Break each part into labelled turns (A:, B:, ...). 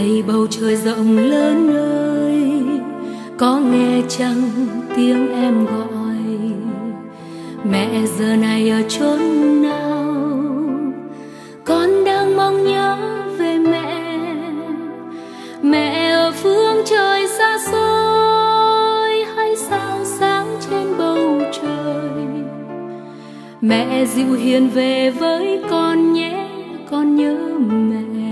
A: này bầu trời rộng lớn ơi, có nghe chăng tiếng em gọi? Mẹ giờ này ở chốn nào? Con đang mong nhớ về mẹ. Mẹ ở phương trời xa xôi hay sao sáng trên bầu trời? Mẹ dịu hiền về với con nhé, con nhớ mẹ.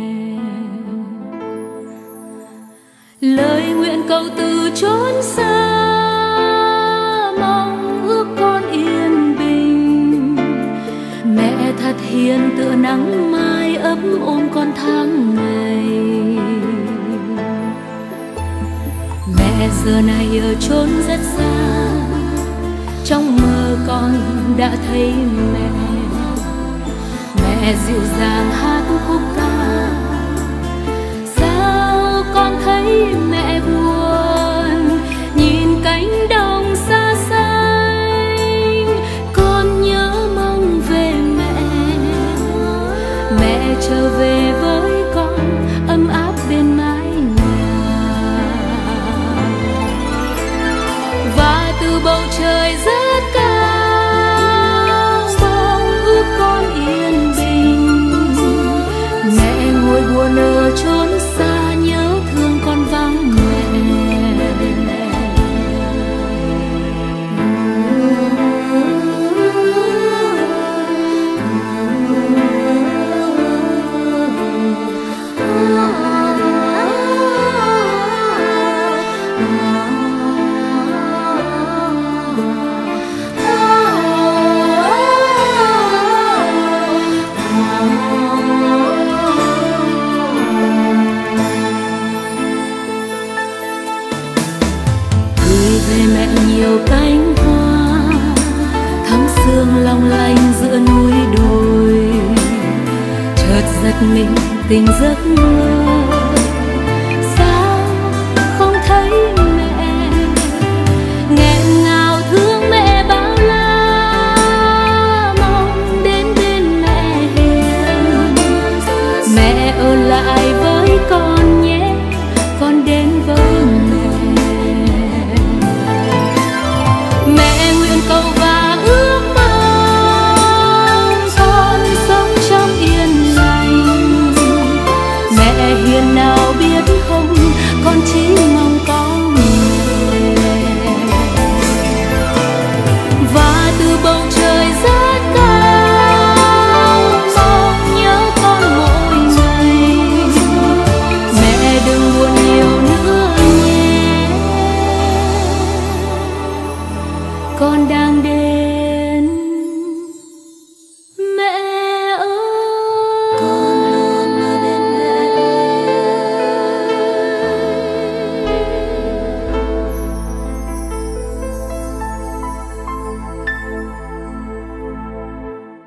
A: Lời nguyện cầu từ chốn xa, mong ước con yên bình. Mẹ thật hiền, tựa nắng mai ấm ôm con tháng ngày. Mẹ giờ này ở chốn rất xa, trong mơ con đã thấy mẹ. Mẹ dịu dàng hát khúc ở chốn xa nhớ thương con vắng gửi về mẹ nhiều cánh hoa, thắm sương long lanh giữa núi đồi. Chợt giật mình, tình giấc mơ. Mẹ hiền nào biết không? Con chỉ mong có mẹ. Và từ bầu trời rất cao mong nhớ con mỗi ngày. Mẹ đừng buồn nhiều nữa nhé con đang đến.